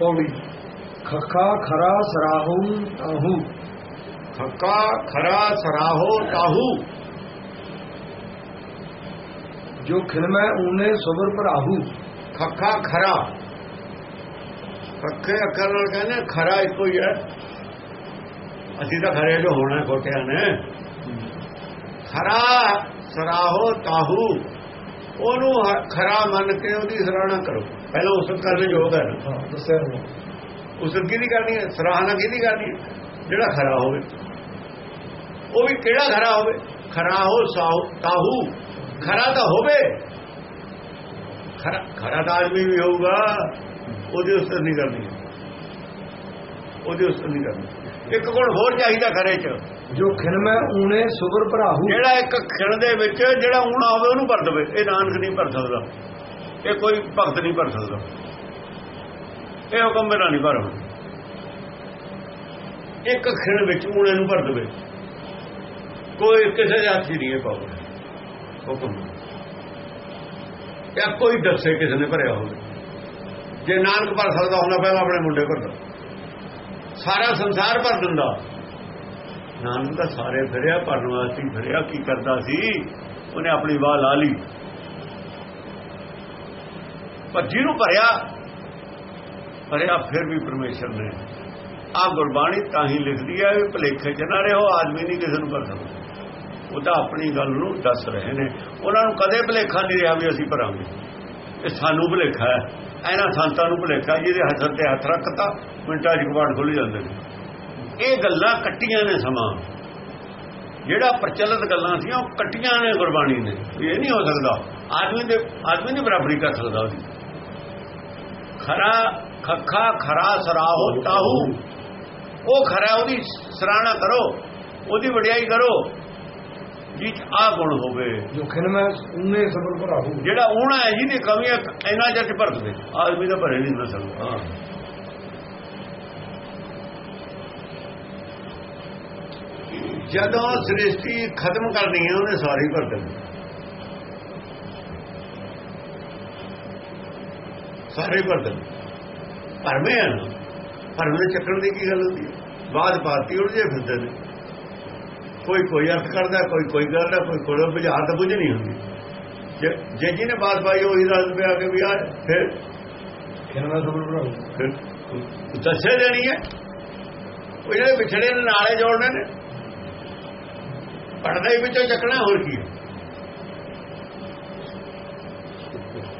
ਪੌੜੀ। ਖੱਖਾ ਖਰਾ ਸਰਾਹੂ ਤਾਹੂ। ਖੱਕਾ ਖਰਾ ਸਰਾਹੋ ਤਾਹੂ। ਜੋ ਖਿਲਮੈ ਊਨੇ ਸੁਬਰ ਭਰਾਹੂ। ਖੱਖਾ ਖਰਾ। ਖੱਖੇ ਅੱਖਰ ਨਾਲ ਕਹਿੰਦੇ ਖਰਾ ਇੱਕੋ ਹੀ ਹੈ। ਅਸੀਂ ਤਾਂ ਖਰੇ ਜੋ ਹੋਣਾ ਖੋਟਿਆਂ ਨੇ। ਖਰਾ ਸਰਾਹੋ ਤਾਹੂ। ਉਹਨੂੰ ਖਰਾ ਮੰਨ ਕੇ ਉਹਦੀ ਸਰਾਹਨਾ ਕਰੋ। ਪਹਿਲਾਂ ਉਸ ਕਰਨ ਯੋਗ ਹੈ। ਹਾਂ ਦੱਸਿਆ ਹੋਇਆ। ਉਸ ਕੀ ਨਹੀਂ ਕਰਨੀ ਹੈ? ਸਰਾਹਨਾ ਕੀ ਨਹੀਂ ਕਰਨੀ ਹੈ? ਜਿਹੜਾ ਖਰਾ ਹੋਵੇ। ਉਹ ਵੀ ਕਿਹੜਾ ਖਰਾ ਹੋਵੇ? ਖਰਾ ਹੋ ਸਾਹੂ ਤਾਹੂ। ਖਰਾ ਤਾਂ ਹੋਵੇ। ਖਰਾ ਖਰਾ ਤਾਂ ਆਦਮੀ ਵੀ ਹੋਊਗਾ। ਉਹਦੀ ਉਸ ਨਹੀਂ ਕਰਨੀ। ਉਹਦੀ ਉਸ ਨਹੀਂ ਕਰਨੀ। ਇੱਕ ਗੁਣ ਹੋਰ ਚਾਹੀਦਾ ਖਰੇ ਚ। ਜੋ ਖਿਲਮੈ ਊਨੇ ਸੁਬਰ ਭਰਾਹੂ। ਜਿਹੜਾ ਇੱਕ ਖਿਣ ਦੇ ਵਿੱਚ ਜਿਹੜਾ ਊਣਾ ਹੋਵੇ ਉਹਨੂੰ ਭਰ ਦੇਵੇ। ਇਹ ਨਾਨਕ ਨਹੀਂ ਭਰ ਸਕਦਾ। ਇਹ ਕੋਈ ਭਗਤ ਨਹੀਂ ਭਰ ਸਕਦਾ। ਇਹ ਹੁਕਮ ਮੇਰਾ ਨਹੀਂ ਭਰ ਇੱਕ ਖਿਣ ਵਿੱਚ ਊਣੇ ਨੂੰ ਭਰ ਦੇਵੇ। ਕੋਈ ਕਿਸੇ ਦੇ ਹੱਥ ਨਹੀਂ ਇਹ ਪਾਉਗਾ ਹੁਕਮ। ਜਾਂ ਕੋਈ ਦੱਸੇ ਕਿਸੇ ਨੇ ਭਰਿਆ ਹੋਵੇ। ਜੇ ਨਾਨਕ ਭਰ ਸਕਦਾ ਹੁੰਦਾ, ਪਹਿਲਾਂ ਆਪਣੇ ਮੁੰਡੇ ਭਰਦਾ ਸਾਰਾ ਸੰਸਾਰ ਭਰ ਦਿੰਦਾ। ਨਾਨਕ ਤਾਂ ਸਾਰੇ ਫਿਰਿਆ, ਭਰਨ ਵਾਸਤੇ ਫਿਰਿਆ, ਕੀ ਕਰਦਾ ਸੀ? ਉਹਨੇ ਆਪਣੀ ਵਾਹ ਲਾ ਲਈ। ਪਰ ਜਿਹਨੂੰ ਭਰਿਆ ਭਰਿਆ ਫਿਰ ਵੀ ਪਰਮੇਸ਼ਰ ਨੇ। ਆ ਗੁਰਬਾਣੀ ਤਾਂ ਹੀ ਲਿਖਦੀ ਹੈ ਵੀ ਭਲੇਖੇ ਚ ਨਾ ਰਹੋ, ਆਦਮੀ ਨਹੀਂ ਕਿਸੇ ਨੂੰ ਭਰ ਸਕਦਾ ਉਹ ਤਾਂ ਆਪਣੀ ਗੱਲ ਨੂੰ ਦੱਸ ਰਹੇ ਨੇ। ਉਹਨਾਂ ਨੂੰ ਕਦੇ ਭਲੇਖਾ ਨਹੀਂ ਰਿਹਾ ਵੀ ਅਸੀਂ ਭਰਾਂਗੇ। ਇਹ ਸਾਨੂੰ ਭਲੇਖਾ ਹੈ। ਇਹਨਾਂ ਸੰਤਾਂ ਨੂੰ ਭਲੇਖਾ ਜਿਹਦੇ ਹੱਥ ਤੇ ਹੱਥ ਰੱਖਤਾ, ਮਿੰਟਾਂ 'ਚ ਕਬਾੜ ਖੁੱਲ ਜਾਂਦੇ ਨੇ। ਇਹ ਗੱਲਾਂ ਕੱਟੀਆਂ ਨੇ ਸਮਾਂ। ਜਿਹੜਾ ਪ੍ਰਚਲਿਤ ਗੱਲਾਂ ਸੀ, ਉਹ ਕੱਟੀਆਂ ਨੇ ਗੁਰਬਾਣੀ ਨੇ। ਇਹ ਨਹੀਂ ਹੋ ਸਕਦਾ। ਆਦਮੀ ਦੇ ਆਦਮੀ ਨਹੀਂ ਬਰਾਬਰੀ ਕਰ ਸਕਦਾ ਉਹਦੀ। ਖਰਾ ਖੱਖਾ ਖਰਾ ਸਰਾਹੋ ਤਾਹੂ ਉਹ ਖਰਾ ਉਹਦੀ ਸਰਾਹਣਾ ਕਰੋ ਉਹਦੀ ਵਡਿਆਈ ਕਰੋ। ਜਿਹ ਆ ਗੁਣ ਹੋਵੇ। ਜੋ ਖਿਲਮੈ ਊਨੇ ਸੁਬਰ ਭਰਾਹੂ ਜਿਹੜਾ ਊਣਾ ਹੈ ਜਿਹਦੀ ਕਮੀਆਂ ਇਹਨਾਂ ਜੱਟ ਭਰ ਦੇ ਆਦਮੀ ਦਾ ਭਰੇ ਨਹੀਂ ਨਾ ਸਕਦਾ ਜਦੋਂ ਸ੍ਰਿਸ਼ਟੀ ਖਤਮ ਕਰਨੀ ਹੈ ਉਹਨੇ ਸਾਰੀ ਭਰ ਦੇਣੀ। ਸਾਰੇ ਭਰ ਦੇਣੀ ਭਰਵੇਂ ਹਨ ਭਰਵੇਂ ਚੱਕਣ ਦੀ ਕੀ ਗੱਲ ਹੁੰਦੀ ਹੈ ਬਾਦ ਪਾਤੀ ਉਲਝੇ ਫਿਰਦੇ ਨੇ। ਕੋਈ ਕੋਈ ਅਰਥ ਕਰਦਾ ਕੋਈ ਕੋਈ ਕਰਦਾ ਕੋਈ ਕੋਈ ਬੁਝਾਰ ਤਾਂ ਬੁਝ ਨਹੀਂ ਹੁੰਦੀ। ਜੇ ਜੇ ਜਿਹਨੇ ਬਾਤ ਪਾਈ ਉਹੀ ਰਸ ਪਿਆ ਕੇ ਵੀ ਆ ਫਿਰ? ਖਿਲਮੈ ਸੁਬਰ ਫਿਰ? ਦੱਸੇ ਦੇਣੀ ਹੈ। ਉਹ ਜਿਹੜੇ ਵਿਛੜੇ ਨੇ ਨਾਲੇ ਜੋੜਨੇ ਨੇ। ਪੜਦਾ ਹੀ ਵਿੱਚੋਂ ਚੱਕਣਾ ਹੋਰ ਕੀ ਹੈ?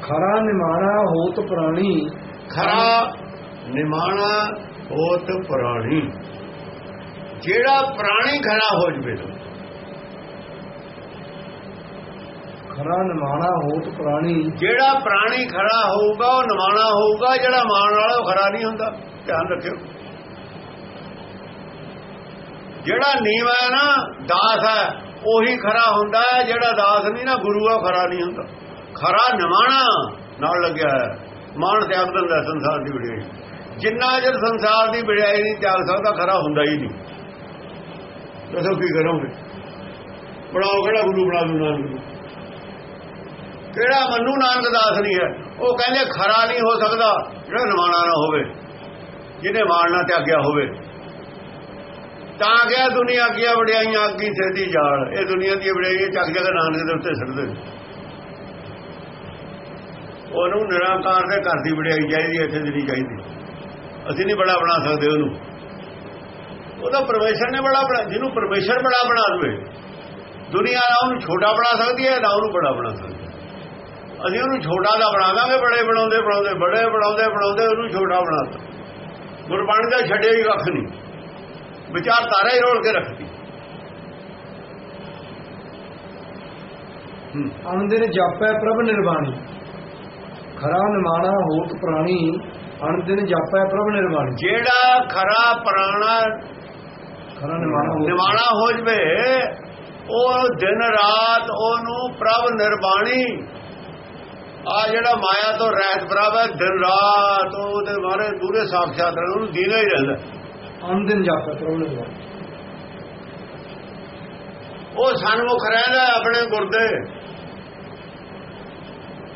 ਖਰਾ ਨਿਮਾਣਾ ਹੋਤ ਪ੍ਰਾਣੀ। ਖਰਾ ਨਿਮਾਣਾ ਹੋਤ ਪੁਰਾਣੀ। ਜਿਹੜਾ ਪ੍ਰਾਣੀ ਖਰਾ ਹੋ ਜਵੇ ਤਾਂ। ਖਰਾ ਨਿਮਾਣਾ ਹੋਤ ਪ੍ਰਾਣੀ। ਜਿਹੜਾ ਪ੍ਰਾਣੀ ਖਰਾ ਹੋਊਗਾ ਉਹ ਨਿਮਾਣਾ ਹੋਊਗਾ ਜਿਹੜਾ ਮਾਣ ਵਾਲਾ ਉਹ ਖਰਾ ਨਹੀਂ ਹੁੰਦਾ। ਧਿਆਨ ਰੱਖਿਓ। ਜਿਹੜਾ ਨੀਵਾ ਹੈ ਨਾ ਦਾਸ ਹੈ ਉਹੀ ਖਰਾ ਹੁੰਦਾ ਹੈ ਜਿਹੜਾ ਦਾਸ ਨਹੀਂ ਨਾ ਗੁਰੂ ਆ ਖਰਾ ਨਹੀਂ ਹੁੰਦਾ। ਖਰਾ ਨਿਮਾਣਾ ਨਾਲ ਲੱਗਿਆ ਹੈ। ਮਾਣ ਤਿਆਗ ਦਿੰਦਾ ਸੰਸਾਰ ਦੀ ਵਡਿਆਈ ਜਿੰਨਾ ਚਿਰ ਸੰਸਾਰ ਦੀ ਵਡਿਆਈ ਨਹੀਂ ਤਿਆਗ ਸਕਦਾ, ਖਰਾ ਹੁੰਦਾ ਹੀ ਨਹੀਂ। ਦੱਸੋ ਕੀ ਕਰੋਗੇ? ਬਣਾਓ ਕਿਹੜਾ ਗੁਰੂ, ਬਣਾ ਦੂ ਨਾਨਕ ਕਿਹੜਾ ਮੰਨੂ ਨਾਨਕ ਦਾਸ ਨਹੀਂ ਹੈ? ਉਹ ਕਹਿੰਦੇ ਖਰਾ ਨਹੀਂ ਹੋ ਸਕਦਾ, ਜਿਹੜਾ ਨਿਮਾਣਾ ਨਾ ਹੋਵੇ, ਜਿਹਨੇ ਮਾਣਨਾ ਤਿਆਗਿਆ ਹੋਵੇ। ਤਾਂ ਗਿਆ ਦੁਨੀਆ ਕੀਆ ਵਡਿਆਈਆਂ ਅੱਗੀ ਸੇਦੀ ਜਾਲ? ਇਹ ਦੁਨੀਆ ਦੀ ਵਡਿਆਈਆਂ ਚੱਕ ਜਗ ਨਾਨਕ ਦੇ ਉੱਤੇ ਛੱਡਦੇ ਨੇ। ਉਹਨੂੰ ਨਿਰਾਕਾਰ ਦੇ ਘਰ ਦੀ ਵਡਿਆਈ ਚਾਹੀਦੀ ਇੱਥੇ ਦੀ ਨਹੀਂ ਚਾਹੀਦੀ। ਅਸੀਂ ਨਹੀਂ ਬੜਾ ਬਣਾ ਸਕਦੇ ਉਹਨੂੰ। ਉਹਦਾ ਪਰਮੇਸ਼ਰ ਨੇ ਬੜਾ ਬਣਾ ਜਿਹਨੂੰ ਪਰਮੇਸ਼ਰ ਬੜਾ ਬਣਾ ਦਵੇ। ਦੁਨੀਆ ਨਾ ਉਹਨੂੰ ਛੋਟਾ ਬਣਾ ਸਕਦੀ ਹੈ, ਨਾ ਉਹਨੂੰ ਬੜਾ ਬਣਾ ਸਕਦੀ ਅਸੀਂ ਉਹਨੂੰ ਛੋਟਾ ਦਾ ਬਣਾ ਦਾਂਗੇ ਬੜੇ ਬਣਾਉਂਦੇ ਬਣਾਉਂਦੇ, ਬੜੇ ਬਣਾਉਂਦੇ ਬਣਾਉਂਦੇ ਉਹਨੂੰ ਛੋਟਾ ਬਣਾਤਾ ਗੁਰਬਾਣੀ ਦਾ ਛੱਡਿਆ ਹੀ ਕੱਖ ਨਹੀਂ। ਵਿਚਾਰ ਤਾਰਾ ਹੀ ਰੋਲ ਕੇ ਰੱਖਦੀ ਹੂੰ। ਅਨੰਦਿਨ ਜਾਪੈ ਪ੍ਰਭ ਨਿਰਵਾਣੀ। ਖਰਾ ਨਿਮਾਣਾ ਹੋਤ ਪ੍ਰਾਣੀ ਅਨੰਦਿਨ ਜਾਪੈ ਪ੍ਰਭ ਨਿਰਵਾਣੀ। ਜਿਹੜਾ ਖਰਾ ਪੁਰਾਣਾ ਖਰਾ ਨਿਮਾਣਾ ਨਿਮਾਣਾ ਹੋ ਜਵੇ ਉਹ ਦਿਨ ਰਾਤ ਉਹਨੂੰ ਪ੍ਰਭ ਨਿਰਵਾਣੀ। ਆ ਜਿਹੜਾ ਮਾਇਆ ਤੋਂ ਰਹਿਤ ਪ੍ਰਭ ਹੈ ਦਿਨ ਰਾਤ ਉਹਦੇ ਮਾਰੇ ਦੂਰੇ ਸਾਖਸ਼ਾਤ ਉਹਨੂੰ ਦੀਨਾ ਹੀ ਰਹਿੰਦਾ। ਅਨੰਦਿਨ ਜਾਪੈ ਪ੍ਰਭ ਨਿਰਵਾਣੀ। ਉਹ ਸਨਮੁਖ ਰਹਿੰਦਾ ਆਪਣੇ ਗੁਰਦੇ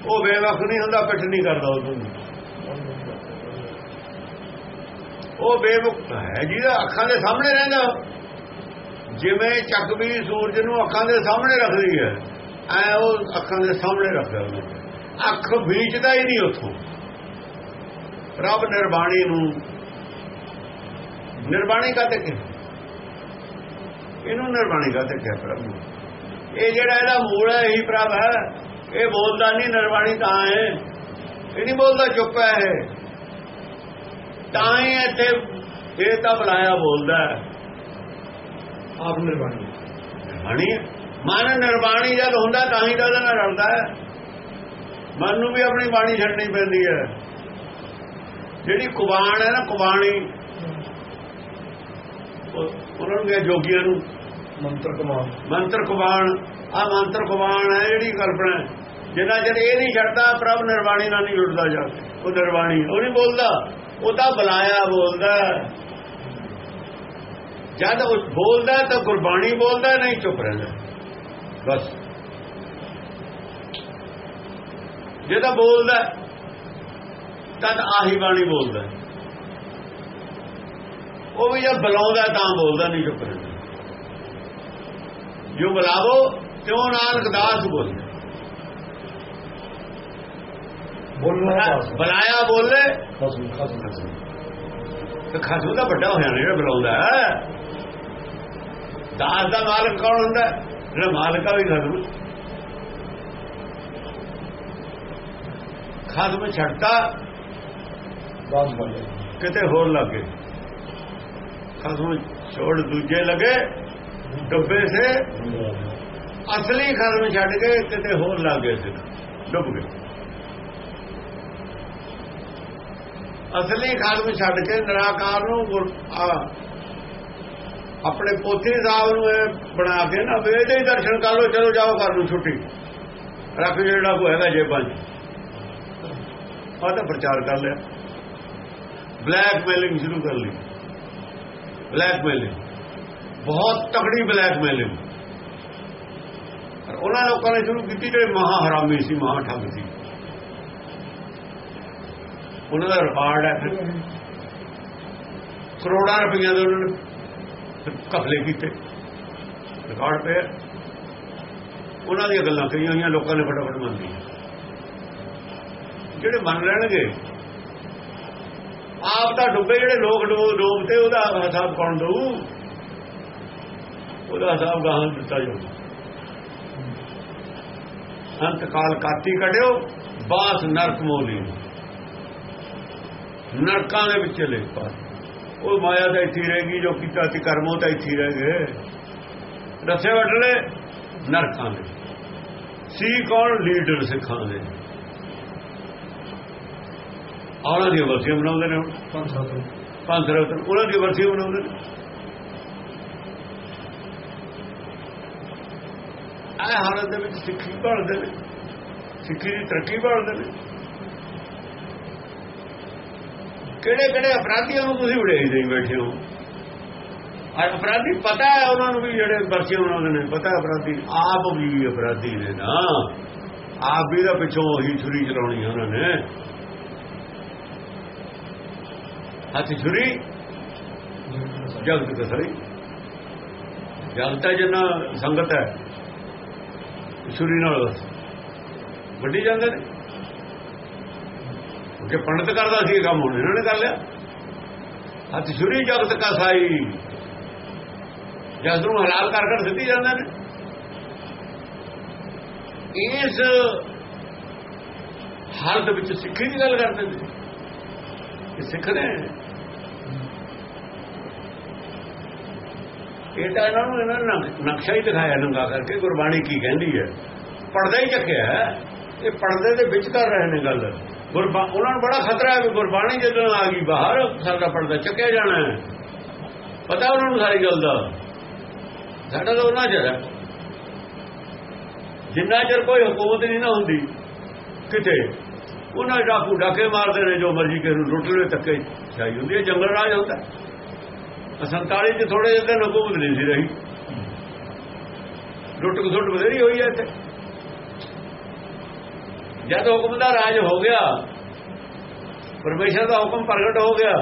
ਉਹ ਬੇਵਕਤ ਨਹੀਂ ਹੁੰਦਾ, ਪਿੱਠ ਨਹੀਂ ਕਰਦਾ ਉਹਨੂੰ ਉਹ ਬੇਮੁਕਤ ਹੈ ਜਿਹਦਾ ਅੱਖਾਂ ਦੇ ਸਾਹਮਣੇ ਰਹਿੰਦਾ। ਜਿਵੇਂ ਚੱਕ ਵੀ ਸੂਰਜ ਨੂੰ ਅੱਖਾਂ ਦੇ ਸਾਹਮਣੇ ਰੱਖਦੀ ਹੈ, ਐ ਉਹ ਅੱਖਾਂ ਦੇ ਸਾਹਮਣੇ ਰੱਖਦਾ ਉਹਨੂੰ। ਅੱਖ ਵਿਚਦਾ ਹੀ ਨਹੀਂ ਉਥੋਂ। ਰੱਬ ਨਿਰਵਾਣੀ ਨੂੰ ਨਿਰਵਾਣੀ ਕਾਤੇ ਕਿ ਇਹਨੂੰ ਨਿਰਵਾਣੀ ਕਾਤੇ ਕਿਹਾ ਪ੍ਰਭੂ? ਇਹ ਜਿਹੜਾ ਇਹਦਾ ਮੂਲ ਹੈ, ਇਹੀ ਪ੍ਰਭ ਹੈ। ਇਹ ਬੋਲਦਾ ਨਹੀਂ ਨਿਰਵਾਣੀ ਤਾਂ ਹੈ। ਇਹ ਨਹੀਂ ਬੋਲਦਾ ਚੁੱਪ ਹੈ ਇਹ। ਤਾਂ ਹੀ ਇੱਥੇ ਇਹ ਤਾਂ ਬੁਲਾਇਆ ਬੋਲਦਾ ਹੈ। ਆਪ ਨਿਰਵਾਣੀ। ਨਿਰਵਾਣੀ। ਮਨ ਨਿਰਵਾਣੀ ਜਦ ਹੁੰਦਾ ਤਾਂ ਹੀ ਤਾਂ ਉਹਦੇ ਨਾਲ ਰਲਦਾ ਹੈ। ਮਨ ਨੂੰ ਵੀ ਆਪਣੀ ਬਾਣੀ ਛੱਡਣੀ ਪੈਂਦੀ ਹੈ। ਜਿਹੜੀ ਕੁਬਾਨ ਹੈ ਨਾ ਕੁਬਾਣੀ। ਉਹ- ਉਹਨਾਂ ਨੂੰ ਜੋਗੀਆਂ ਨੂੰ। ਮੰਤਰ ਕਮਾਨ ਮੰਤਰ ਕੁਬਾਨ ਆ ਮੰਤਰ ਕੁਬਾਨ ਹੈ ਜਿਹੜੀ ਕਲਪਨਾ ਹੈ। ਜਿੰਨਾ ਚਿਰ ਇਹ ਨਹੀਂ ਛੱਡਦਾ, ਪ੍ਰਭ ਨਿਰਵਾਣੀ ਨਾਲ ਨਹੀਂ ਜੁੜਦਾ ਜਾ ਉਹ ਨਿਰਵਾਣੀ, ਉਹ ਨਹੀਂ ਬੋਲਦਾ। ਉਹ ਤਾਂ ਬੁਲਾਇਆ ਬੋਲਦਾ। ਜਦ ਉਹ ਬੋਲਦਾ ਤਾਂ ਗੁਰਬਾਣੀ ਬੋਲਦਾ, ਨਹੀਂ ਚੁੱਪ ਰਹਿੰਦਾ। ਬਸ। ਜੇ ਤਾਂ ਬੋਲਦਾ, ਤਦ ਆਹੀ ਬਾਣੀ ਬੋਲਦਾ। ਉਹ ਵੀ ਜਦ ਬੁਲਾਉਂਦਾ ਤਾਂ ਬੋਲਦਾ, ਨਹੀਂ ਚੁੱਪ ਰਹਿੰਦਾ। ਜੋ ਬੁਲਾਵੋ, ਤਿਉ ਨਾਨਕ ਦਾਸ ਬੋਲੇ ਬੋਲਣਾ ਪਾਸ ਬੁਲਾਇਆ ਬੋਲੇ ਖਸਮ ਖਸਮ ਖਸਮ। ਤੇ ਖਾਸੂ ਦਾ ਵੱਡਾ ਹੋਇਆ ਨੇ ਜਿਹੜਾ ਬੁਲਾਉਂਦਾ। ਦਾਸ ਦਾ ਮਾਲਕ ਕੌਣ ਹੁੰਦਾ? ਜਿਹੜਾ ਮਾਲਕ ਵੀ ਖਾਸੂ ਖਾਸੂ ਛੱਡਤਾ ਦਾਸ ਬਣੇ ਕਿਤੇ ਹੋਰ ਲੱਗੇ। ਖਾਸੂ ਛੋੜ ਦੂਜੇ ਲਗੇ ਡੁੱਬੇ ਸੇ। ਅਸਲੀ ਖਾਸੂ ਛੱਡ ਕੇ ਕਿਤੇ ਹੋਰ ਲੱਗੇ ਸੀ। ਡੁੱਬ ਗਏ। ਅਸਲੀ ਖਾਸੂ ਛੱਡ ਕੇ ਨਿਰਾਕਾਰ ਨੂੰ ਗੁਰ- ਆਪਣੇ ਪੋਥੀ ਸਾਹਿਬ ਨੂੰ ਇਹ ਬਣਾ ਕੇ ਨਾ ਵੀ ਦਰਸ਼ਨ ਕਰ ਲਓ, ਚਲੋ ਜਾਓ ਘਰ ਨੂੰ ਛੁੱਟੀ। ਰੱਖ ਜਿਹੜਾ ਕੋ ਹੈਗਾ ਜੇਬਾਂ 'ਚ। ਆਹ ਤਾਂ ਪ੍ਰਚਾਰ ਕਰ ਲਿਆ। ਬਲੈਕਮੇਲਿੰਗ ਸ਼ੁਰੂ ਕਰ ਲਈ। ਬਲੈਕਮੇਲਿੰਗ ਬਹੁਤ ਤਕੜੀ ਬਲੈਕਮੇਲਿੰਗ ਉਹਨਾਂ ਲੋਕਾਂ ਨੇ ਸ਼ੁਰੂ ਕੀਤੀ ਜਿਹੜੇ ਮਹਾ ਹਰਾਮੀ ਸੀ ਮਹਾ ਠੱਗ ਸੀ। ਉਹਨਾਂ ਦਾ ਰਿਕਾਰਡ ਹੈ ਫਿਰ। ਕਰੋੜਾਂ ਰੁਪਈਆ ਦੇ ਉਹਨਾਂ ਨੇ ਕਫਲੇ ਕੀਤੇ। ਰਿਕਾਰਡ ਪਿਆ। ਉਹਨਾਂ ਦੀਆਂ ਗੱਲਾਂ ਕਈਆਂ ਹੋਈਆਂ, ਲੋਕਾਂ ਨੇ ਫਟਾਫਟ ਮੰਨ ਲਈਆਂ। ਜਿਹੜੇ ਮੰਨ ਲੈਣਗੇ, ਆਪ ਤਾਂ ਡੁੱਬੇ, ਜਿਹੜੇ ਲੋਕ ਡੋਬ ਤੇ ਉਹਦਾ ਹਿਸਾਬ ਕੌਣ ਦਊ? ਉਹਦਾ ਹਿਸਾਬ ਗਾਹਾਂ ਦਿੱਤਾ ਜਾਊ। ਅੰਤ ਕਾਲ ਕਾਤੀ ਕਢਿਓ, ਬਾਸ ਨਰਕ ਮੋਲੀ ਨਰਕਾਂ ਦੇ ਵਿੱਚ ਚਲੇ ਪਾ ਉਹ ਮਾਇਆ ਦਾ ਇੱਥੇ ਹੀ ਰਹੇਗੀ ਜੋ ਕੀਤਾ ਸੀ ਕਰਮੋਂ ਤਾਂ ਇੱਥੇ ਰਹਿ ਗਏ। ਰਸੇ ਵਟਲੇ ਨਰਕਾਂ ਦੇ। ਸੀ ਕੌਣ? ਲੀਡਰ ਸਿੱਖਾਂ ਦੇ। ਉਹਨਾਂ ਦੀ ਵਰਸੀਆਂ ਬਣਾਉਂਦੇ ਨੇ ਪੰਜ ਪੰਜ ਰਤਨ ਉਹਨਾਂ ਦੀ ਵਰਸੀ ਬਣਾਉਂਦੇ ਨੇ। ਇਹ ਹਾਲਤ ਦੇ ਵਿੱਚ ਸਿੱਖੀ ਭਾਲਦੇ ਨੇ। ਸਿੱਖੀ ਦੀ ਤਰੱਕੀ ਭਾਲਦੇ ਨੇ। ਕਿਹੜੇ ਕਿਹੜੇ ਅਪਰਾਧੀਆਂ ਨੂੰ ਤੁਸੀਂ ਵਡੇਈ ਦੇਈ ਬੈਠੇ ਹੋ? ਆ ਅਪਰਾਧੀ ਪਤਾ ਹੈ ਉਹਨਾਂ ਨੂੰ ਵੀ ਜਿਹੜੇ ਵਰਸੀਆਂ ਬਣਾਉਂਦੇ ਨੇ, ਪਤਾ ਅਪਰਾਧੀ। ਆਪ ਵੀ ਅਪਰਾਧੀ ਨੇ ਨਾ। ਆਪ ਵੀ ਦਾ ਪਿੱਛੋਂ ਉਹੀ ਛੁਰੀ ਚਲਾਉਣੀ ਉਹਨਾਂ ਨੇ। ਹੱਥ ਛੁਰੀ? ਜਗਤ ਕਸਰੀ ਜਗਤ ਹੈ ਜਿੰਨਾ ਸੰਗਤ ਹੈ, ਛੁਰੀ ਨਾਲ ਬਸ ਵੱਡੀ ਜਾਂਦੇ ਨੇ ਕਿ ਪੰਡਤ ਕਰਦਾ ਸੀ ਇਹ ਕੰਮ ਹੁਣ ਇਹਨਾਂ ਨੇ ਕਰ ਲਿਆ। ਹੱਥ ਛੁਰੀ ਜਗਤ ਕਸਾਈ। ਜਦ ਨੂੰ ਹਲਾਲ ਕਰ ਕਰ ਸਿੱਧੀ ਜਾਂਦੇ ਨੇ। ਇਸ ਹਾਲਤ ਵਿੱਚ ਸਿੱਖੀ ਦੀ ਗੱਲ ਕਰਦੇ ਨੇ। ਇਹ ਸਿੱਖਦੇ ਇਹ ਤਾਂ ਇਹਨਾਂ ਨੂੰ ਇਹਨਾਂ ਨੇ ਨਕਸ਼ਾ ਹੀ ਦਿਖਾਇਆ ਨੰਗਾ ਕਰਕੇ ਗੁਰਬਾਣੀ ਕੀ ਕਹਿੰਦੀ ਹੈ। ਪਰਦਾ ਹੀ ਚੱਕਿਆ ਇਹ ਪਰਦੇ ਦੇ ਵਿੱਚ ਕਰ ਰਹੇ ਨੇ ਗੱਲ। ਗੁਰਬਾ ਉਹਨਾਂ ਨੂੰ ਬੜਾ ਖਤਰਾ ਹੈ ਵੀ ਗੁਰਬਾਣੀ ਜਦੋਂ ਆ ਗਈ, ਬਾਹਰ ਸਾਡਾ ਪਰਦਾ ਚੱਕਿਆ ਜਾਣਾ ਹੈ। ਪਤਾ ਉਹਨਾਂ ਨੂੰ ਸਾਰੀ ਗੱਲ ਦਾ? ਸਾਡਾ ਤਾਂ ਉਹਨਾਂ ਚਿਰ ਹੈ। ਜਿੰਨਾ ਚਿਰ ਕੋਈ ਹਕੂਮਤ ਨਹੀਂ ਨਾ ਹੁੰਦੀ, ਕਿਤੇ, ਉਹਨਾਂ ਡਾਕੂ ਡਾਕੇ ਮਾਰਦੇ ਨੇ ਜੋ ਮਰਜ਼ੀ ਕਿਸੇ ਨੂੰ ਲੁੱਟ ਲਵੇ ਤੱਕੇ ਛਾਈ ਹੁੰਦੀ ਹੈ, ਜੰਗਲ ਰਾਜ ਹੁੰਦਾ। 47 ਚ ਥੋੜੇ ਜਿਹੇ ਦਿਨ ਹਕੂਮਤ ਨਹੀਂ ਸੀ ਰਹੀ। ਲੁੱਟ ਖਸੁੱਟ ਬਥੇਰੀ ਹੋਈ ਹੈ ਇੱਥੇ। ਜਦ ਹੁਕਮ ਦਾ ਰਾਜ ਹੋ ਗਿਆ, ਪਰਮੇਸ਼ਰ ਦਾ ਹੁਕਮ ਪ੍ਰਗਟ ਹੋ ਗਿਆ,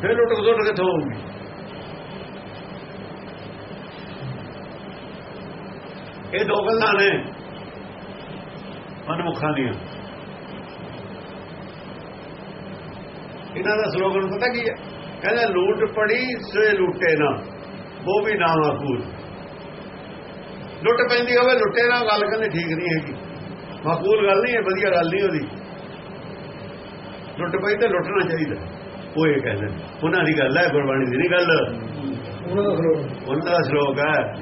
ਫਿਰ ਲੁੱਟ ਖਸੁੱਟ ਕਿੱਥੋਂ ਹੋਊਗੀ? ਇਹ ਦੋ ਗੱਲਾਂ ਨੇ ਮਨਮੁਖਾਂ ਦੀਆਂ। ਇਹਨਾਂ ਦਾ ਸਲੋਗਨ ਪਤਾ ਕੀ ਹੈ? ਕਹਿੰਦਾ, ਲੂਟ ਪੜੀ ਸੇ ਲੁੱਟੇ ਨਾ ਉਹ ਵੀ ਨਾ ਮਾਕੂਲ ਲੁੱਟ ਪੈਂਦੀ ਹੋਵੇ, ਲੁੱਟੇ ਨਾਲ ਗੱਲ ਕਹਿੰਦੇ ਠੀਕ ਨਹੀਂ ਹੈਗੀ। ਮਾਕੂਲ ਗੱਲ ਨਹੀਂ ਹੈ ਵਧੀਆ ਗੱਲ ਨਹੀਂ ਉਹਦੀ। ਲੁੱਟ ਪਈ ਤੇ ਲੁੱਟਣਾ ਚਾਹੀਦਾ। ਉਹ ਇਹ ਕਹਿੰਦੇ। ਉਹਨਾਂ ਦੀ ਗੱਲ ਹੈ ਗੁਰਬਾਣੀ ਦੀ ਨਹੀਂ ਗੱਲ। ਉਹਨਾਂ ਦਾ ਖਲੋਣ ਉਹਨਾਂ ਦਾ ਸ਼ਲੋਕ ਹੈ।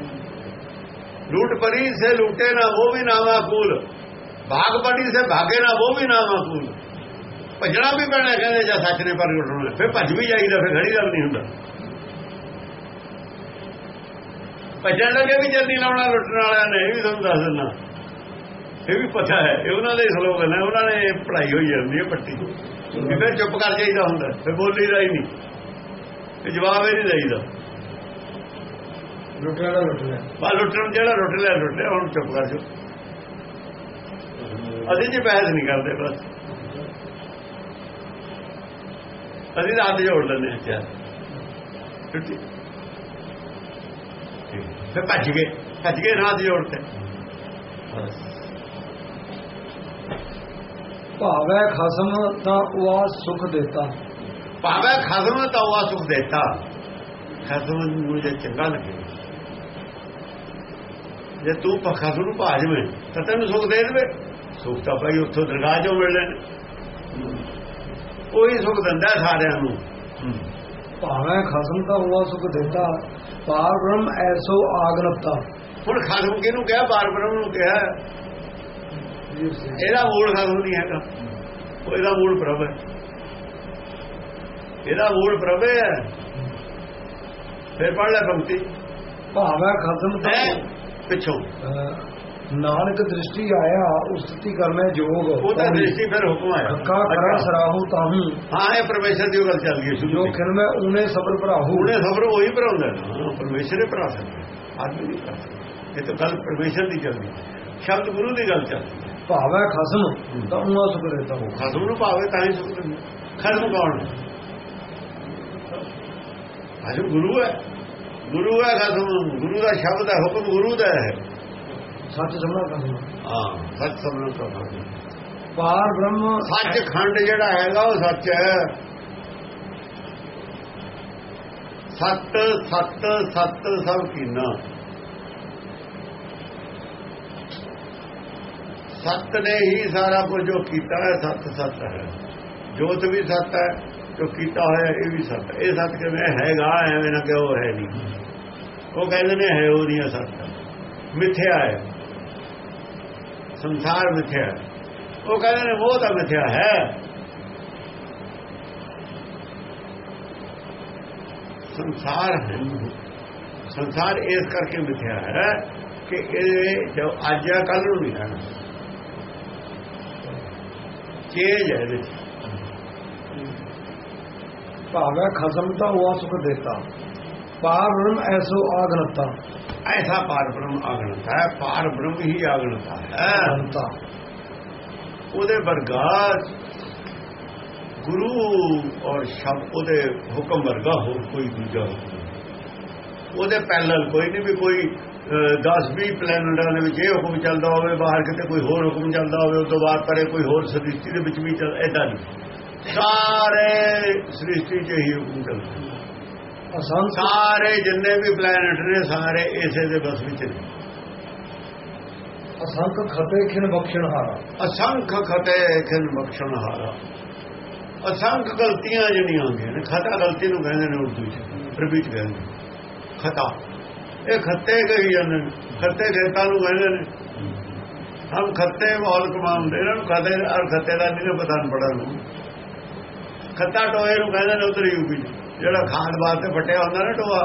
ਲੂਟ ਪਰੀ ਸੇ ਲੁੱਟੇ ਨਾ ਉਹ ਵੀ ਨਾ ਮਾਕੂਲ ਭਾਗ ਪੜੀ ਸੇ ਭਾਗੇ ਨਾ ਉਹ ਵੀ ਨਾ ਮਾਕੂਲ ਭਜਣਾ ਵੀ ਪੈਣਾ ਕਹਿੰਦੇ ਜਾਂ ਸੱਚ ਨੇ ਪਰ ਲੁੱਟਣਾ। ਫਿਰ ਭੱਜ ਵੀ ਜਾਈਦਾ ਫਿਰ ਖੜੀ ਗੱਲ ਨਹੀਂ ਹੁੰਦਾ। ਭੱਜਣ ਲੱਗੇ ਵੀ ਜਲਦੀ ਲਾਉਣਾ ਲੁੱਟਣ ਵਾਲਿਆਂ ਨੇ ਇਹ ਵੀ ਤੁਹਾਨੂੰ ਦੱਸ ਦਿੰਦਾ। ਇਹ ਵੀ ਪਤਾ ਹੈ। ਇਹ ਉਹਨਾਂ ਦੇ ਸਲੋਗਨ ਹੈ ਉਹਨਾਂ ਨੇ ਪੜਾਈ ਹੋਈ ਜਾਂਦੀ ਹੈ ਪੱਟੀ। ਫਿਰ ਚੁੱਪ ਕਰ ਜਾਈਦਾ ਹੁੰਦਾ ਫਿਰ ਬੋਲੀਦਾ ਹੀ ਨਹੀਂ। ਤੇ ਜਵਾਬ ਇਹ ਨਹੀਂ ਦੇਈਦਾ। ਦਾ ਬਾ ਲੁੱਟਣ ਜਿਹੜਾ ਲੁੱਟ ਲਿਆ ਲੁੱਟ ਲਿਆ ਹੁਣ ਚੁੱਪ ਕਰ ਜਾ ਅਸੀਂ ਜੀ ਬਹਿਸ ਨਹੀਂ ਕਰਦੇ ਬਸ। ਅਸੀਂ ਤਾਂ ਹੱਥ ਜੋੜ ਲੈਂਦੇ ਹਾਂ ਚਾਹ। ਛੁੱਟੀ। ਫਿਰ ਭੱਜ ਗਏ। ਭੱਜ ਗਏ ਹੱਥ ਜੋੜਤੇ ਬਸ। ਭਾਵੈ ਖਸਮ ਤਾਂ ਉਹ ਸੁਖ ਦੇਤਾ। ਭਾਵੇਂ ਖਸਮ ਤਾਂ ਉਹ ਸੁਖ ਦੇਤਾ। ਖਸਮ ਨੂੰ ਜੇ ਚੰਗਾ ਲੱਗੇ। ਜੇ ਤੂੰ ਖਸਮ ਨੂੰ ਭਾਜਵੇਂ ਤਾਂ ਤੈਨੂੰ ਸੁਖ ਦੇ ਦੇਵੇ। ਸੁਖ ਤਾਂ ਭਾਈ ਉੱਥੋਂ ਦਰਗਾਹ ਚੋਂ ਮਿਲ ਲੈਣ। ਉਹੀ ਸੁਖ ਦਿੰਦਾ ਸਾਰਿਆਂ ਨੂੰ। ਭਾਵੈ ਖਸਮ ਤਾਂ ਉਹ ਸੁਖ ਦੇਤਾ। ਪਾਰ ਬ੍ਰਹਮ ਐਸੋ ਆਗਨਤਾ ਹੁਣ ਖਸਮ ਕਿਹਨੂੰ ਕਿਹਾ? ਬ੍ਰਹਮ ਨੂੰ ਕਿਹਾ। ਇਹਦਾ ਮੂਲ ਖਸਮ ਨਹੀਂ ਹੈਗਾ ਉਹ ਇਹਦਾ ਮੂਲ ਪ੍ਰਭ ਹੈ। ਇਹਦਾ ਮੂਲ ਪ੍ਰਭ ਹੈ। ਫਿਰ ਪੜ ਲੈ ਪੰਕਤੀ। ਭਾਵੈ ਖਸਮ ਤਾਂ ਹੈ? ਪਿੱਛੋਂ। ਨਾਨਕ ਦ੍ਰਿਸ਼ਟੀ ਆਇਆ ਉਸਤੀ ਕਰਮੈ ਜੋਗ। ਉਹ ਤਾਂ ਦ੍ਰਿਸ਼ਟੀ ਫਿਰ ਹੁਕਮ ਆਇਆ। ਹੱਕਾ ਕਰਾ ਸਰਾਹੂ ਤਾਹੂ ਹਾਂ ਇਹ ਪਰਮੇਸ਼ਰ ਦੀ ਉਹ ਗੱਲ ਚੱਲ ਗਈ ਸ਼ੁਰੂ ਜੋ ਖਿਰ ਮੈਂ ਊਨੇ ਸਬਰ ਭਰਾਹੂ। ਉਹਨੇ ਸਬਰ ਉਹੀ ਭਰਾਉਂਦਾ ਪਰਮੇਸ਼ਰ ਹੀ ਭਰਾ ਸਕਦਾ ਆਦਮੀ ਨਹੀਂ ਭਰਾ ਸਕਦਾ। ਇਹ ਤਾਂ ਗੱਲ ਪਰਮੇਸ਼ਰ ਦੀ ਚੱਲਦੀ ਸ਼ਬਦ ਗੁਰੂ ਦੀ ਗੱਲ ਚੱਲਦੀ ਭਾਵੈ ਖਸਮ ਤਾਂ ਉਹ ਸੁਖ ਦੇਤਾ ਖਸਮ। ਨੂੰ ਭਾਵੇ ਤਾਂ ਹੀ ਸੁਖ ਦਿੰਦਾ ਖਸਮ ਕੌਣ? ਹੈ ਅਜੇ ਗੁਰੂ ਹੈ। ਗੁਰੂ ਹੈ ਖਸਮ ਗੁਰੂ ਦਾ ਸ਼ਬਦ ਹੈ ਹੁਕਮ ਗੁਰੂ ਦਾ ਹੈ। ਸੱਚ ਸਮਝਣਾ ਖਸਮ ਹਾਂ ਸੱਚ ਸਮਝਣ ਤੋਂ ਬਾਅਦ ਪਾਰ ਬ੍ਰਹਮ ਸੱਚ ਖੰਡ ਜਿਹੜਾ ਹੈਗਾ ਉਹ ਸੱਚ ਹੈ। ਸੱਤ ਸੱਤ ਸੱਤ ਸਭ ਕੀਨਾ। ਸੱਤ ਨੇ ਹੀ ਸਾਰਾ ਕੁਝ ਜੋ ਕੀਤਾ ਹੈ ਸੱਤ ਸੱਤ ਹੈ ਜੋਤ ਵੀ ਸੱਤ ਹੈ ਜੋ ਕੀਤਾ ਹੋਇਆ ਇਹ ਵੀ ਸੱਤ ਹੈ। ਇਹ ਸੱਤ ਕਿਵੇਂ ਹੈਗਾ ਐਵੇਂ ਨਾ ਕਿ ਉਹ ਹੈ ਨਹੀਂ ਉਹ ਕਹਿੰਦੇ ਨੇ ਹੈ ਉਹਦੀਆਂ ਸੱਤ ਮਿੱਥਿਆ ਹੈ ਸੰਸਾਰ ਮਿੱਥਿਆ ਹੈ ਉਹ ਕਹਿੰਦੇ ਨੇ ਉਹ ਤਾਂ ਮਿੱਥਿਆ ਹੈ ਸੰਸਾਰ ਹੈ ਸੰਸਾਰ ਇਸ ਕਰਕੇ ਮਿੱਥਿਆ ਹੈ ਕਿ ਇਹ ਜੋ ਅੱਜ ਆ ਕੱਲ ਨੂੰ ਨਹੀਂ ਰਹਿਣਾ ਚੇਂਜ ਹੈ ਇਹਦੇ। ਭਾਵੈ ਖਸਮ ਤਾਂ ਉਹ ਸੁਖ ਦੇਤਾ ਪਾਰ ਬ੍ਰਹਮ ਐਸੋ ਆਗਨਤਾ ਐਸਾ ਪਾਰ ਬ੍ਰਹਮ ਆਗਣਤ ਹੈ ਪਾਰ ਬ੍ਰਹਮ ਹੀ ਆਗਣਤ ਹੈ ਅੰਤਾ ਉਹਦੇ ਵਰਗਾ ਗੁਰੂ ਔਰ ਸ਼ਬਦ ਉਹਦੇ ਹੁਕਮ ਵਰਗਾ ਹੋਰ ਕੋਈ ਦੂਜਾ। ਉਹਦੇ ਪੈਰਲਲ ਕੋਈ ਨਹੀਂ ਵੀ ਕੋਈ 10 20 ਪਲੈਨਟਾਂ ਦੇ ਵਿੱਚ ਇਹ ਹੁਕਮ ਚੱਲਦਾ ਹੋਵੇ ਬਾਹਰ ਕਿਤੇ ਕੋਈ ਹੋਰ ਹੁਕਮ ਚੱਲਦਾ ਹੋਵੇ ਉਸ ਤੋਂ ਬਾਅਦ ਪਰੇ ਕੋਈ ਹੋਰ ਸ੍ਰਿਸ਼ਟੀ ਦੇ ਵਿੱਚ ਵੀ ਚੱਲ ਐਦਾਂ ਨਹੀਂ। ਸਾਰੇ ਸ੍ਰਿਸ਼ਟੀ 'ਚ ਹੀ ਹੁਕਮ ਚੱਲਦਾ। ਸਾਰੇ ਜਿੰਨੇ ਵੀ ਪਲੈਨਟ ਨੇ ਸਾਰੇ ਇਸੇ ਦੇ ਬਸ ਵਿੱਚ ਨੇ। ਅਸੰਤ ਖਤੇ ਖਿਨ ਬਖਸ਼ਣ ਹਾਰਾ। ਅਸੰਖ ਖਤੇ ਖਿਨ ਬਖਸ਼ਣ ਹਾਰਾ। ਅਸੰਖ ਗਲਤੀਆਂ ਜਿਹੜੀਆਂ ਹੁੰਦੀਆਂ ਨੇ ਖਤਾ ਗਲਤੀ ਨੂੰ ਕਹਿੰਦੇ ਨੇ ਉਰਦੂ ਚ ਅਰਬੀ ਚ ਕਹਿੰਦੇ। ਖਤਾ। ਇਹ ਖੱਤੇ ਕਹੀ ਜਾਂਦੇ ਨੇ। ਖੱਤੇ ਖੇਤਾਂ ਨੂੰ ਕਹਿੰਦੇ ਨੇ। ਹਮ ਖੱਤੇ ਮੌਲ ਕਮਾਉਂਦੇ ਇਹਨਾਂ ਨੂੰ ਖਤੇ ਔਰ ਖੱਤੇ ਦਾ ਨਹੀਂ ਪਤਾ ਨਹੀਂ ਪੜਾ ਨੂੰ ਖੱਤਾ ਟੋਏ ਨੂੰ ਕਹਿੰਦੇ ਨੇ ਉਧਰ ਯੂਪੀ ਚ। ਜਿਹੜਾ ਖਾਦ ਵਾਸਤੇ ਤੇ ਫਟਿਆ ਹੁੰਦਾ ਨਾ ਟੋਆ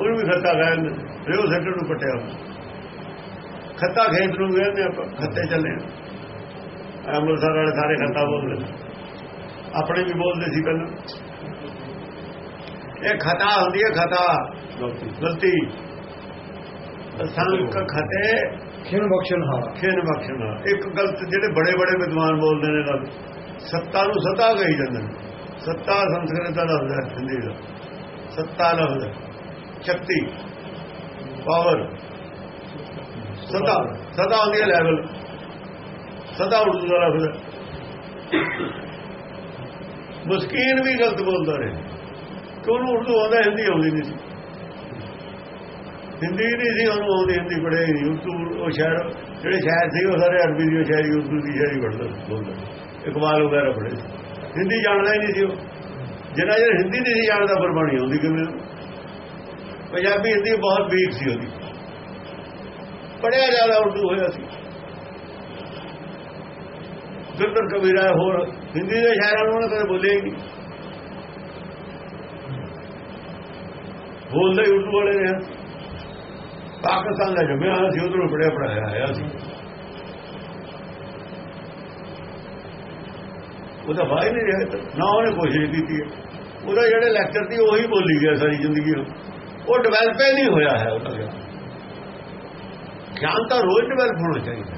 ਉਹਨੂੰ ਵੀ ਖੱਤਾ ਕਹਿੰਦੇ ਨੇ। ਰਿਓ ਸੈਂਟਰ ਨੂੰ ਫਟਿਆ ਹੁੰਦਾ। ਖੱਤਾ ਖੇਤ ਨੂੰ ਕਹਿੰਦੇ ਆਪਾਂ, ਖੱਤੇ ਚੱਲੇ ਅੰਮ੍ਰਿਤਸਰ ਵਾਲੇ ਸਾਰੇ ਖੱਤਾ ਬੋਲਦੇ ਨੇ। ਆਪਣੇ ਵੀ ਬੋਲਦੇ ਸੀ ਪਹਿਲਾਂ। ਇਹ ਖਤਾ ਹੁੰਦੀ ਹੈ ਖਤਾ। ਗਲਤੀ ਅਸੰਖ ਖਤੇ ਖਿਨ ਬਖਸ਼ਣ ਹਾਰਾ ਖੇਨ ਬਖਸ਼ਣਾ ਇੱਕ ਗਲਤ ਜਿਹੜੇ ਬੜੇ ਬੜੇ ਵਿਦਵਾਨ ਬੋਲਦੇ ਨੇ ਗੱਲ ਸੱਤਾ ਨੂੰ ਸਤਾ ਕਹੀ ਜਾਂਦੇ ਨੇ ਸੱਤਾ ਸੰਸਕ੍ਰਿਤ ਦਾ ਲਫ਼ਜ਼ ਹੈ ਹਿੰਦੀ ਦਾ ਸੱਤਾ ਲਫ਼ਜ਼ ਹੈ ਸ਼ਕਤੀ ਪਾਵਰ ਸਦਾ ਸਦਾ ਹੈ ਲੈਵਲ ਸਦਾ ਉਰਦੂ ਦਾ ਲਫ਼ਜ਼ ਹੈ ਮੁਸਕੀਨ ਵੀ ਗਲਤ ਬੋਲਦਾ ਰਹੇ ਕਿ ਉਹਨੂੰ ਉਰਦੂ ਆਉਂਦਾ ਹਿੰਦੀ ਆਉਂਦੀ ਨਹੀਂ ਸੀ ਹਿੰਦੀ ਨਹੀਂ ਸੀ ਉਹਨੂੰ ਆਉਂਦੀ ਹਿੰਦੀ ਪੜ੍ਹੇ ਨਹੀਂ ਉਰਦੂ ਉਹ ਸ਼ਹਿਰ, ਜਿਹੜੇ ਸ਼ਾਇਰ ਸੀ, ਉਹ ਸਾਰੇ ਅਰਬੀ ਦੀ ਸ਼ਾਇਰੀ ਉਰਦੂ ਦੀ ਸ਼ਾਇਰੀ ਪੜ੍ਹਦੇ ਬੋਲਦਾ ਇਕਬਾਲ ਵਗੈਰਾ ਪੜ੍ਹੇ ਸੀ। ਹਿੰਦੀ ਜਾਣਦਾ ਹੀ ਨਹੀਂ ਸੀ ਉਹ। ਜਿੰਨਾ ਜਿਹੜਾ ਹਿੰਦੀ ਨਹੀਂ ਸੀ ਜਾਣਦਾ ਗੁਰਬਾਣੀ ਆਉਂਦੀ ਕਿਵੇਂ? ਪੰਜਾਬੀ ਹਿੰਦੀ ਬਹੁਤ ਵੀਕ ਸੀ ਉਹਦੀ। ਪੜਿਆ ਜ਼ਿਆਦਾ ਉਰਦੂ ਹੋਇਆ ਸੀ। ਗੁਰਦਰ ਕਬੀਰਾ ਹੋਰ ਹਿੰਦੀ ਦੇ ਸ਼ਾਇਰਾਂ ਨੂੰ ਉਹਨੇ ਕਦੇ ਬੋਲੇ ਨਹੀਂ। ਬੋਲਦੇ ਹੀ ਉਰਦੂ ਵਾਲੇ ਨੇ। ਪਾਕਿਸਤਾਨ ਦਾ ਜੰਮਿਆ ਹੋਇਆ ਸੀ, ਉਧਰੋਂ ਪੜਿਆ ਪੜਾਇਆ ਆਇਆ ਸੀ। ਉਹਦਾ ਬਾਈ ਨਹੀਂ ਰਿਹਾ, ਨਾ ਉਹਨੇ ਕੋਸ਼ਿਸ਼ ਕੀਤੀ ਉਹਦਾ ਜਿਹੜੇ ਲੈਕਚਰ ਸੀ, ਉਹੀ ਬੋਲੀ ਗਿਆ ਸਾਰੀ ਜ਼ਿੰਦਗੀ ਨੂੰ। ਉਹ ਡਿਵੈਲਪ ਹੀ ਨਹੀਂ ਹੋਇਆ ਹੈ ਉਹਦਾ ਗਿਆਨ। ਗਿਆਨ ਤਾਂ ਰੋਜ਼ ਡਿਵੈਲਪ ਹੋਣਾ ਚਾਹੀਦਾ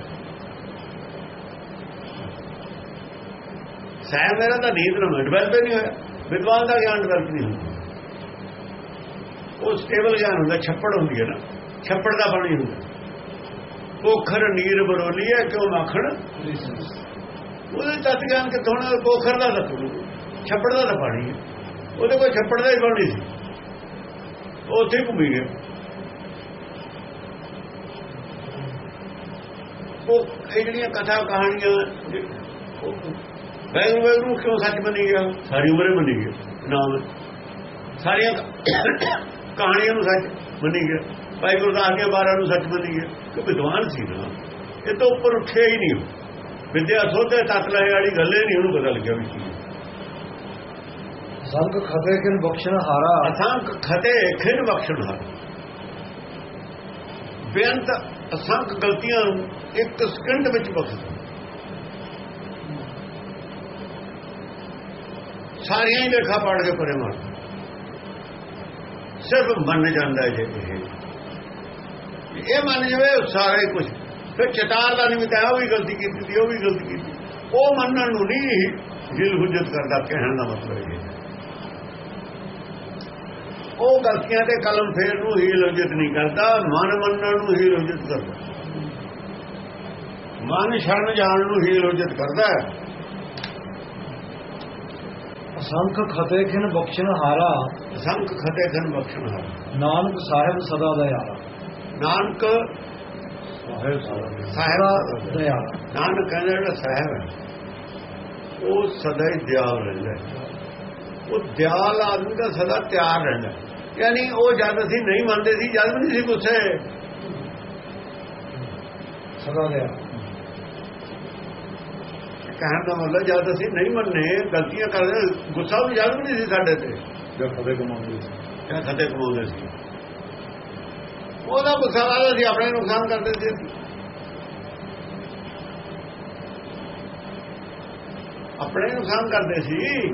ਸਹਿ ਮੇਰਾ ਤਾਂ ਨੀਂਦ ਨਾ ਡਿਵੈਲਪ ਹੀ ਨਹੀਂ ਹੋਇਆ। ਵਿਦਵਾਨ ਦਾ ਗਿਆਨ ਡਿਵੈਲਪ ਨਹੀਂ ਹੁੰਦਾ। ਉਹ ਸਟੇਬਲ ਗਿਆਨ ਹੁੰਦਾ, ਛੱਪੜ ਹੁੰਦੀ ਹੈ ਨਾ। ਛੱਪੜ ਦਾ ਪਾਣੀ ਹੁੰਦਾ। ਪੋਖਰ ਨੀਰ ਬਰੋਲੀ ਹੈ, ਕਿਉਂ ਮੱਖਣ ਉਹਦੇ ਤਤ ਗਿਆਨ ਕਿ ਥੋੜਾ ਪੋਖਰ ਦਾ ਤਤ ਛੱਪੜ ਦਾ ਤਾਂ ਪਾਣੀ ਹੈ। ਉਹਦੇ ਕੋਲ ਛੱਪੜ ਦਾ ਹੀ ਪਾਣੀ ਸੀ। ਉਹ ਉੱਥੇ ਹੀ ਘੁੰਮੀ ਗਿਆ। ਉਹ ਇਹ ਜਿਹੜੀਆਂ ਕਥਾ ਕਹਾਣੀਆਂ ਵੈਰੂ ਵੈਰੂ ਕਿਉਂ ਸੱਚ ਬਣੀ ਗਿਆ? ਸਾਰੀ ਉਮਰੇ ਬਣੀ ਗਿਆ। ਨਾਮ। ਸਾਰੀਆਂ ਕਹਾਣੀਆਂ ਨੂੰ ਸੱਚ ਬਣੀ ਗਿਆ। ਭਾਈ ਗੁਰਦਾਸ ਦੀਆਂ ਬਾਰਾਂ ਨੂੰ ਸੱਚ ਗਿਆ ਕਿ ਵਿਦਵਾਨ ਸੀ ਨਾ। ਇਹ ਤੋਂ ਉੱਪਰ ਉੱਠਿਆ ਹੀ ਨਹੀਂ। ਵਿਦਿਆ ਸੋਧੇ ਤੱਕ ਲੈ ਵਾਲੀ ਗੱਲੇ ਨਹੀਂ ਉਹਨੂੰ ਪਤਾ ਲੱਗਿਆ ਵੀ ਕੀ। ਸੰਗ ਖਤੇ ਕਿਨ ਬਖਸ਼ਣ ਹਾਰਾ। ਅਸੰਖ ਖਤੇ ਖਿਨ ਬਖਸ਼ਣ ਹਾਰ। ਬੇਅੰਤ ਅਸੰਖ ਗਲਤੀਆਂ ਨੂੰ ਇੱਕ ਸਕਿੰਟ ਵਿੱਚ ਬਖਸ਼। ਸਾਰੀਆਂ ਹੀ ਲੇਖਾ ਪੜ ਕੇ ਪਰੇ ਮਾਰ। ਸਿਰਫ ਮੰਨ ਜਾਂਦਾ ਜੇ ਇਹ। ਇਹ ਮੰਨ ਜਵੇ ਸਾਰੇ ਕੁਝ ਫਿਰ ਚਟਾਰ ਦਾ ਨਿਮਿਤ ਹੈ ਉਹ ਵੀ ਗਲਤੀ ਕੀਤੀ ਸੀ ਉਹ ਵੀ ਗਲਤੀ ਕੀਤੀ ਉਹ ਮੰਨਣ ਨੂੰ ਨਹੀਂ ਦਿਲ ਹੁਜਤ ਕਰਦਾ ਕਹਿਣ ਦਾ ਮਤਲਬ ਇਹ ਹੈ। ਉਹ ਗਲਤੀਆਂ ਤੇ ਕਲਮ ਫੇਰ ਨੂੰ ਹੀ ਲੋਜਿਤ ਨਹੀਂ ਕਰਦਾ ਮਨ ਮੰਨਣ ਨੂੰ ਹੀ ਲੋਜਿਤ ਕਰਦਾ। ਮਨ ਸ਼ਰਨ ਜਾਣ ਨੂੰ ਹੀ ਲੋਜਿਤ ਕਰਦਾ ਅਸੰਖ ਖਤੇ ਕਿਨ ਬਖਸ਼ਣ ਹਾਰਾ। ਸੰਖ ਖਤੇ ਖਨ ਬਖਸ਼ਣ ਹੈ ਨਾਨਕ ਸਾਹਿਬ ਸਦਾ ਦਇਆਲਾ ਨਾਨਕ ਸਾਹਿਬ ਦਇਆਲਾ ਨਾਨਕ ਕਹਿੰਦਾ ਜਿਹੜਾ ਸਾਹਿਬ ਹੈ ਉਹ ਸਦਾ ਹੀ ਦਿਆਲ ਰਹਿੰਦਾ। ਉਹ ਦਿਆਲ ਆਦਮੀ ਦਾ ਸਦਾ ਤਿਆਰ ਰਹਿੰਦਾ। ਯਾਨੀ ਉਹ ਜਦ ਅਸੀਂ ਨਹੀਂ ਮੰਨਦੇ ਸੀ ਜਦ ਵੀ ਨਹੀਂ ਸੀ ਗੁੱਸੇ ਸਦਾ ਦਇਆਲਾ ਕਹਿਣ ਦਾ ਮਤਲਬ ਜਦ ਅਸੀਂ ਨਹੀਂ ਮੰਨੇ ਗਲਤੀਆਂ ਕਰਦੇ ਗੁੱਸਾ ਵੀ ਜਦ ਵੀ ਨਹੀਂ ਸੀ ਸਾਡੇ ਤੇ। ਜੋ ਖਤੇ ਕਮਾਉਂਦੇ ਜਾਂ ਖਤੇ ਕਮਾਉਂਦੇ ਸੀ। ਉਹਦਾ ਗੁੱਸਾ ਵਾਲਾ ਸੀ, ਆਪਣੇ ਨੁਕਸਾਨ ਕਰਦੇ ਸੀ। ਆਪਣੇ ਨੁਕਸਾਨ ਕਰਦੇ ਸੀ।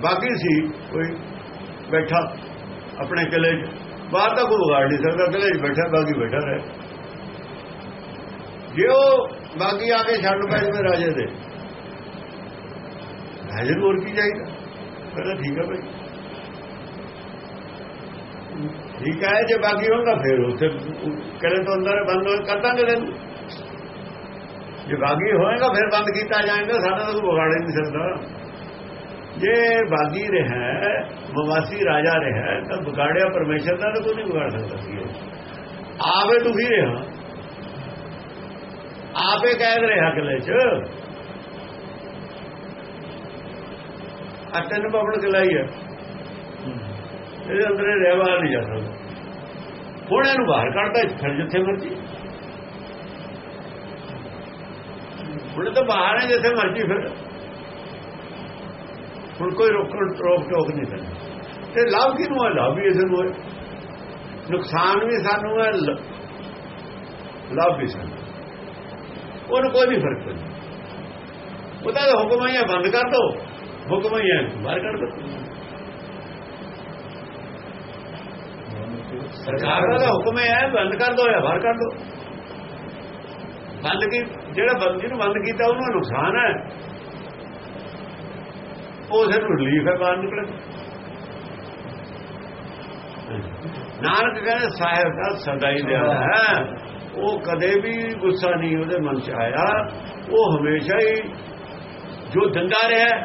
ਬਾਕੀ ਸੀ, ਕੋਈ ਬੈਠਾ ਆਪਣੇ ਕਿਲੇ 'ਚ। ਬਾਹਰ ਤਾਂ ਕੋਈ ਵਿਗਾੜ ਨਹੀਂ ਸਕਦਾ, ਕਿਲੇ 'ਚ ਬੈਠਾ, ਬਾਕੀ ਬੈਠਾ ਰਹੇ। ਜੇ ਉਹ ਬਾਕੀ ਆ ਕੇ ਛੱਡ ਪੈ ਜਵੇ ਰਾਜੇ ਦੇ। ਰਾਜੇ ਨੂੰ ਹੋਰ ਕੀ ਚਾਹੀਦਾ? ਕਹਿੰਦਾ ਠੀਕ ਹੈ ਭਾਈ ਠੀਕ ਹੈ, ਜੇ ਬਾਕੀ ਹੋਗਾ ਫਿਰ ਉੱਥੇ ਕਰੇ ਤੋਂ ਅੰਦਰ ਬੰਦ ਕਰਦਾ ਦਾਂਗੇ ਤੈਨੂੰ ਜੇ ਬਾਗੀ ਹੋਏਗਾ ਫਿਰ ਬੰਦ ਕੀਤਾ ਜਾਏਗਾ, ਸਾਡਾ ਤਾਂ ਕੋਈ ਵਿਗਾੜ ਨਹੀਂ ਸਕਦਾ। ਜੇ ਬਾਗੀ ਰਿਹਾ ਮਵਾਸੀ ਰਾਜਾ ਰਿਹਾ ਤਾਂ ਵਿਗਾੜਿਆ ਪਰਮੇਸ਼ਰ ਦਾ ਤਾਂ ਕੋਈ ਨਹੀਂ ਵਿਗਾੜ ਸਕਦਾ ਸੀ ਉਹ। ਆਵੇ ਦੁਖੀ ਰਿਹਾ। ਆਪੇ ਕਹਿ ਰਿਹਾ ਕਿਲੇ ਚ। ਆ ਤਿੰਨ ਕਿਲਾ ਹੀ ਹੈ। ਇਹਦੇ ਅੰਦਰ ਇਹ ਰਹਿ ਬਾਹਰ ਨਹੀਂ ਜਾ ਸਕਦਾ ਹੁਣ ਇਹਨੂੰ ਬਾਹਰ ਕੱਢਦਾ ਫਿਰ ਜਿੱਥੇ ਮਰਜ਼ੀ। ਹੁਣ ਤਾਂ ਬਾਹਰ ਹੈ, ਜਿੱਥੇ ਮਰਜ਼ੀ ਫਿਰ। ਹੁਣ ਕੋਈ ਰੋਕਣ ਰੋਕ ਟੋਕ ਨਹੀਂ ਸਕਦਾ ਤੇ ਲਾਭ ਕਿਹਨੂੰ ਹੈ ਲਾਭ ਵੀ ਇਸ ਨੂੰ ਹੈ। ਨੁਕਸਾਨ ਵੀ ਸਾਨੂੰ ਹੈ, ਲ- ਲਾਭ ਵੀ ਸਾਨੂੰ। ਉਹਨੂੰ ਕੋਈ ਨਹੀਂ ਫ਼ਰਕ ਪੈਂਦਾ ਉਹਦਾ ਤਾਂ ਹੁਕਮ ਹੈ ਬੰਦ ਕਰ ਦੋ। ਹੁਕਮ ਹੈ, ਬਾਹਰ ਕੱਢ ਦੋ। ਸਰਕਾਰ ਦਾ ਹੁਕਮ ਹੈ, ਬੰਦ ਕਰ ਦੋ ਜਾਂ ਬਾਹਰ ਕਰ ਦੋ। ਬੰਦ ਕੀ, ਜਿਹੜਾ ਬੰਦੇ ਨੂੰ ਬੰਦ ਕੀਤਾ ਉਹਨੂੰ ਨੁਕਸਾਨ ਹੈ। ਉਹ ਸਿਰ ਰਿਲੀਫ ਹੈ, ਬਾਹਰ ਨਿਕਲੇ ਨਾਨਕ ਕਹਿੰਦੇ, ਸਾਹਿਬ ਦਾ ਸਦਾ ਹੀ ਦਿਆ ਹੈ। ਉਹ ਕਦੇ ਵੀ ਗੁੱਸਾ ਨਹੀਂ ਉਹਦੇ ਮਨ ਚ ਆਇਆ। ਉਹ ਹਮੇਸ਼ਾ ਹੀ ਜੋ ਦੰਦਾ ਰਿਹਾ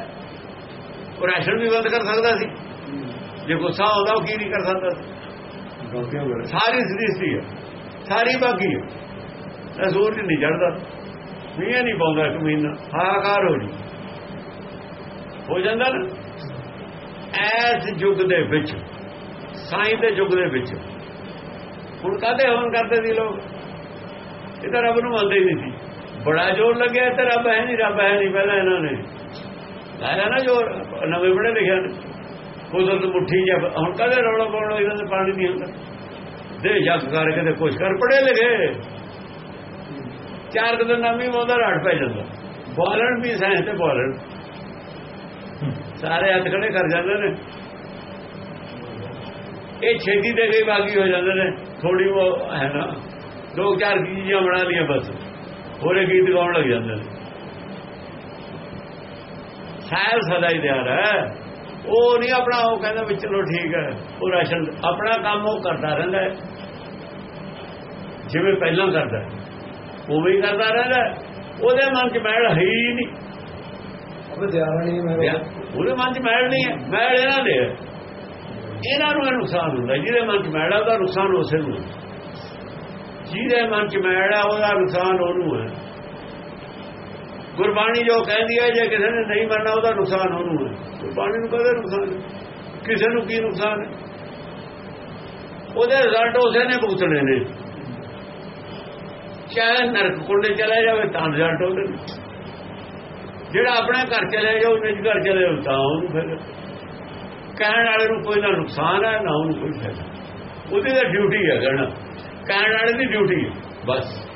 ਉਹ ਰਾਸ਼ਨ ਵੀ ਬੰਦ ਕਰ ਸਕਦਾ ਸੀ। ਜੇ ਗੁੱਸਾ ਆਉਂਦਾ, ਉਹ ਕੀ ਨਹੀਂ ਕਰ ਸਕਦਾ ਸੀ? ਸਾਰੀ ਸ੍ਰਿਸ਼ਟੀ ਹੈ ਸਾਰੀ ਬਾਕੀ ਹੈ ਸੂਰਜ ਨਹੀਂ ਚੜਦਾ ਮੀਂਹ ਨਹੀਂ ਪਾਉਂਦਾ ਇੱਕ ਮਹੀਨਾ। ਹਾਹਾਕਾਰ ਹੋ ਜੀ ਹੋ ਜਾਂਦਾ ਨਾ? ਐਸ ਯੁੱਗ ਦੇ ਵਿੱਚ, ਸਾਈਂ ਦੇ ਯੁੱਗ ਦੇ ਵਿੱਚ। ਹੁਣ ਕਾਹਦੇ ਹਵਨ ਕਰਦੇ ਸੀ ਲੋਕ? ਇਹ ਤਾਂ ਰੱਬ ਨੂੰ ਮੰਨਦੇ ਹੀ ਨਹੀਂ ਸੀ। ਬੜਾ ਜ਼ੋਰ ਲੱਗਿਆ ਤੇ ਰੱਬ ਹੈ ਨਹੀਂ, ਰੱਬ ਹੈ ਨਹੀਂ ਪਹਿਲਾਂ ਇਹਨਾਂ ਨੇ। ਲਾਇਆ ਨਾ ਜ਼ੋਰ, ਨਵੇਂ ਬੜੇ ਲਿਖਿਆ ਨੇ। ਕੁਦਰਤ ਮੁੱਠੀ ਜਾਂ ਹੁਣ ਕਦੇ ਰੌਲਾ ਪਾਉਣਾ ਇਹਨਾਂ ਦੇ ਪਾਣੀ ਨਹੀਂ ਹੁੰਦਾ ਦੇ ਜੱਗ ਕਰਕੇ ਤੇ ਕੁਛ ਕਰ ਪੜੇ ਲਗੇ ਚਾਰ ਕਦੇ ਨਾਮੀ ਉਹਦਾ ਰਾਟ ਪੈ ਜਾਂਦਾ। ਬੋਲਣ ਵੀ ਸਾਇੰਸ ਤੇ ਬੋਲਣ। ਸਾਰੇ ਹੱਥ ਖੜੇ ਕਰ ਜਾਂਦੇ ਨੇ। ਇਹ ਛੇਤੀ ਦੇ ਗਈ ਬਾਗੀ ਹੋ ਜਾਂਦੇ ਨੇ। ਥੋੜੀ ਉਹ ਹੈ ਨਾ, ਦੋ ਚਾਰ ਚੀਜ਼ਾਂ ਬਣਾ ਲਈਆਂ ਬਸ। ਹੋਰੇ ਗੀਤ ਗਾਉਣ ਲੱਗ ਜਾਂਦੇ ਨੇ। ਸਾਹਿਬ ਸਦਾ ਹੀ ਤਿਆਰ ਹੈ। ਉਹ ਨਹੀਂ ਆਪਣਾ ਉਹ ਕਹਿੰਦਾ ਵੀ ਚਲੋ ਠੀਕ ਹੈ ਉਹ ਰਾਸ਼ਨ ਆਪਣਾ ਕੰਮ ਉਹ ਕਰਦਾ ਰਹਿੰਦਾ ਜਿਵੇਂ ਪਹਿਲਾਂ ਕਰਦਾ ਉਵੇਂ ਹੀ ਕਰਦਾ ਰਹਿੰਦਾ। ਉਹਦੇ ਮਨ 'ਚ ਮੈਲ ਹੈ ਹੀ ਨਹੀਂ। ਉਹਦੇ ਮਨ 'ਚ ਮੈਲ ਨਹੀਂ ਹੈ ਮੈਲ ਇਹਨਾਂ ਦੇ ਹੈ। ਇਹਨਾਂ ਨੂੰ ਨੁਕਸਾਨ ਹੁੰਦਾ ਜਿਹਦੇ ਮਨ 'ਚ ਮੈਲ ਹੈ ਉਹਦਾ ਨੁਕਸਾਨ ਉਸੇ ਨੂੰ ਜਿਹਦੇ ਮਨ 'ਚ ਮੈਲ ਹੈ ਉਹਦਾ ਨੁਕਸਾਨ ਉਹਨੂੰ ਹੈ। ਗੁਰਬਾਣੀ ਜੋ ਕਹਿੰਦੀ ਹੈ ਜੇ ਕਿਸੇ ਨੇ ਨਹੀਂ ਮੰਨਣਾ ਉਹਦਾ ਨੁਕਸਾਨ ਉਹਨੂੰ ਹੈ। ਗੁਰਬਾਣੀ ਨੂੰ ਕਦੇ ਨੁਕਸਾਨ ਕਿਸੇ ਨੂੰ ਕੀ ਨੁਕਸਾਨ ਹੈ? ਉਹਦੇ ਰਿਜ਼ਲਟ ਉਸੇ ਨੇ ਭੁਗਤਣੇ ਨੇ। ਚਾਹੇ ਨਰਕ ਕੁੰਡੇ ਚਲੇ ਜਾਵੇ ਤਾਂ ਰਿਜ਼ਲਟ ਉਹਦੇ ਨੇ। ਜਿਹੜਾ ਆਪਣੇ ਘਰ ਚਲੇ ਜਾਓ ਨਿੱਜ ਘਰ ਚਲੇ ਜਾਓ ਤਾਂ ਉਹਨੂੰ ਫਿਰ ਕਹਿਣ ਵਾਲੇ ਨੂੰ ਕੋਈ ਨਾ ਨੁਕਸਾਨ ਹੈ, ਨਾ ਉਹਨੂੰ ਕੋਈ ਫਾਇਦਾ। ਉਹਦੀ ਤਾਂ ਡਿਊਟੀ ਹੈ, ਕਹਿਣਾ। ਕਹਿਣ ਵਾਲੇ ਦੀ ਡਿਊਟੀ ਹੈ, ਬਸ।